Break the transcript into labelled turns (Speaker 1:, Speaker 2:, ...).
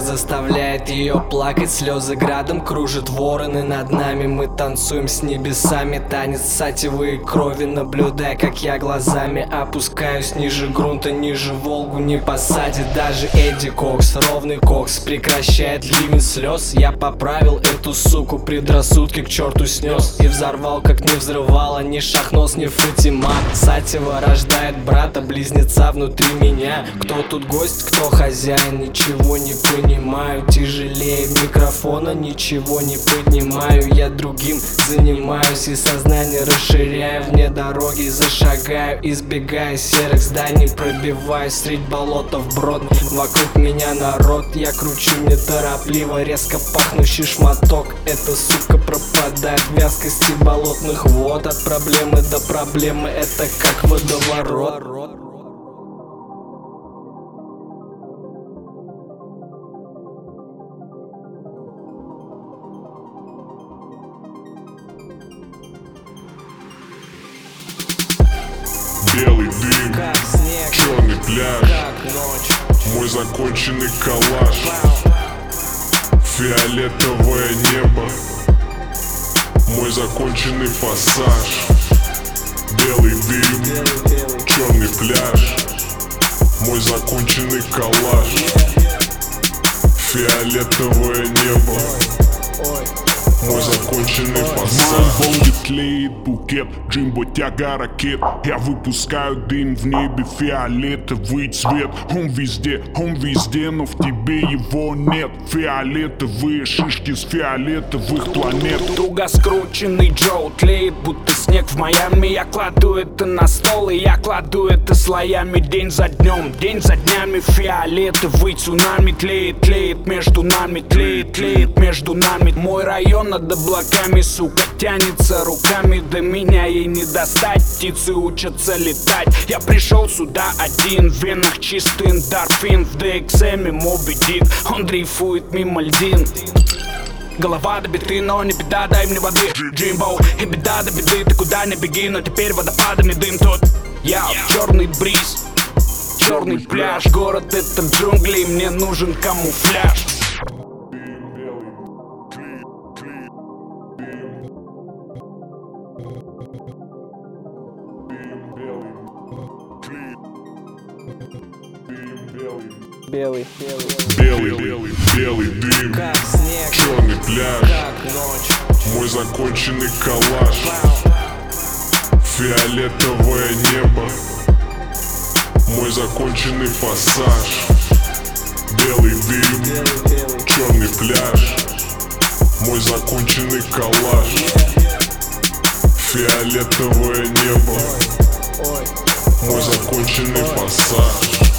Speaker 1: заставляет ее плакать Слезы градом кружат вороны над нами. Мы танцуем с небесами Танец сатевой крови Наблюдая, как я глазами опускаюсь Ниже грунта, ниже Волгу не посадит Даже Эдди Кокс, ровный кокс Прекращает ливень слез Я поправил эту суку, предрассудки к черту снес И взорвал, как не взрывала Ни Шахнос, ни Фатима. Сатева рождает брата, близнеца внутри меня. Кто тут гость, кто хозяин, ничего не понимаю Тяжелее микрофона, ничего не поднимаю. Я другим занимаюсь и сознание расширяю. Вне дороги зашагаю, избегая серых зданий Пробиваюсь средь болота вброд Вокруг меня народ, я кручу неторопливо Резко пахнущий шматок, эта сука пропадает в вязкости болотных вод. От проблемы до проблемы, это как водоворот
Speaker 2: Белый дым,
Speaker 1: Как снег,
Speaker 2: черный пляж.
Speaker 1: Как ночь.
Speaker 2: Мой законченный коллаж Фиолетовое небо. Мой законченный пассаж Белый дым, черный пляж. Мой законченный коллаж Фиолетовое небо Мой законченный
Speaker 3: В
Speaker 2: пассаж
Speaker 3: моем тлеет букет Джимбо тяга ракет. Я выпускаю дым в небе Фиолетовый цвет. Он везде, он везде Но в тебе его нет. Фиолетовые шишки с фиолетовых планет.
Speaker 4: Туго скрученный Джоу тлеет, будто снег в Майами. Я кладу это на стол и я кладу это слоями. День за днем, день за днями. Фиолетовый цунами тлеет, тлеет между нами Тлеет, тлеет между нами. Мой район над облаками, сука, тянется руками. До меня ей не достать, птицы учатся летать. Я пришел сюда один, в венах чистый эндорфин. В DXM Моби Дик, он дрейфует мимо льдин. Голова до биты, но не беда, дай мне воды. Джимбо, и беда до беды, ты куда не беги Но теперь водопадами дым тут Я, черный бриз, черный пляж. Город это джунгли, мне нужен камуфляж
Speaker 1: Белый, белый,
Speaker 2: Белый, белый, белый дым.
Speaker 1: Как снег,
Speaker 2: Черный пляж.
Speaker 1: Как ночь.
Speaker 2: Мой законченный коллаж Фиолетовое небо. Мой законченный пассаж Белый дым, черный пляж. Мой законченный коллаж Фиолетовое небо.
Speaker 1: Ой
Speaker 2: Мой законченный пассаж